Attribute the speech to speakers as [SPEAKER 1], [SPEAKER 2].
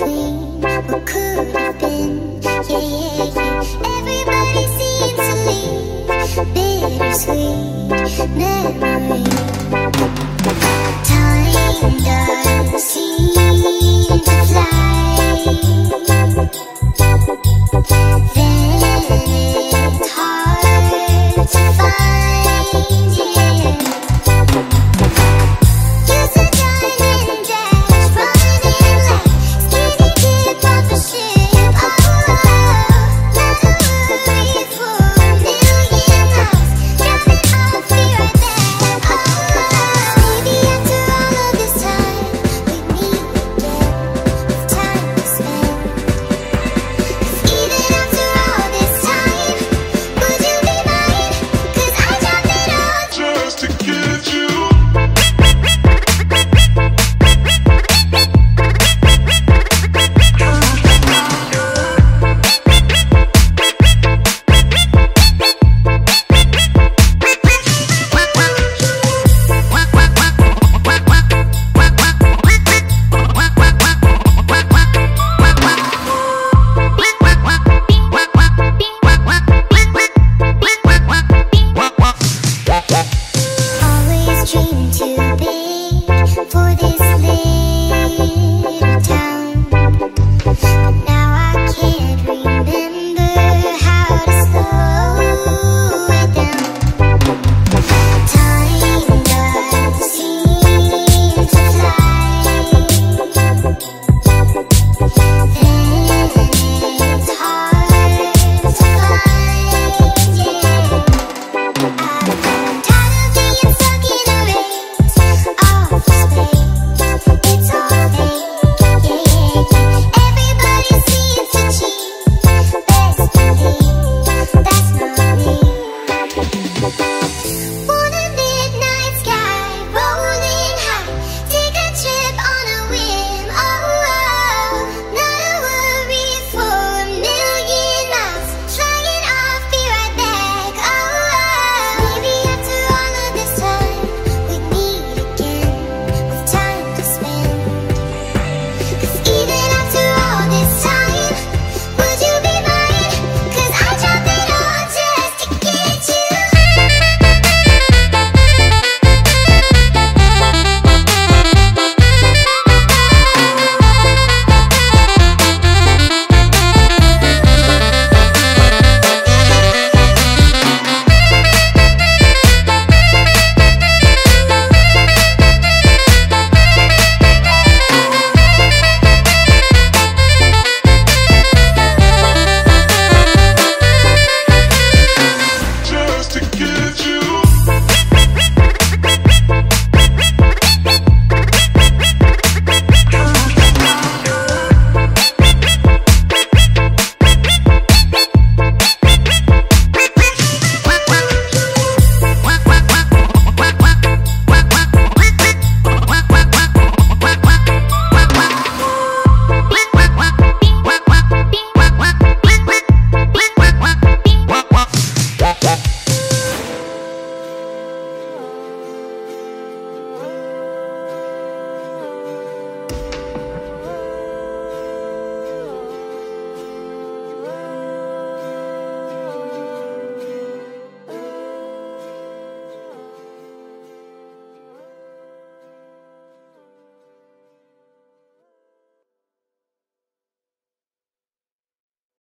[SPEAKER 1] in what could have been. Yeah, yeah, yeah. Everybody seems to leave bittersweet memories.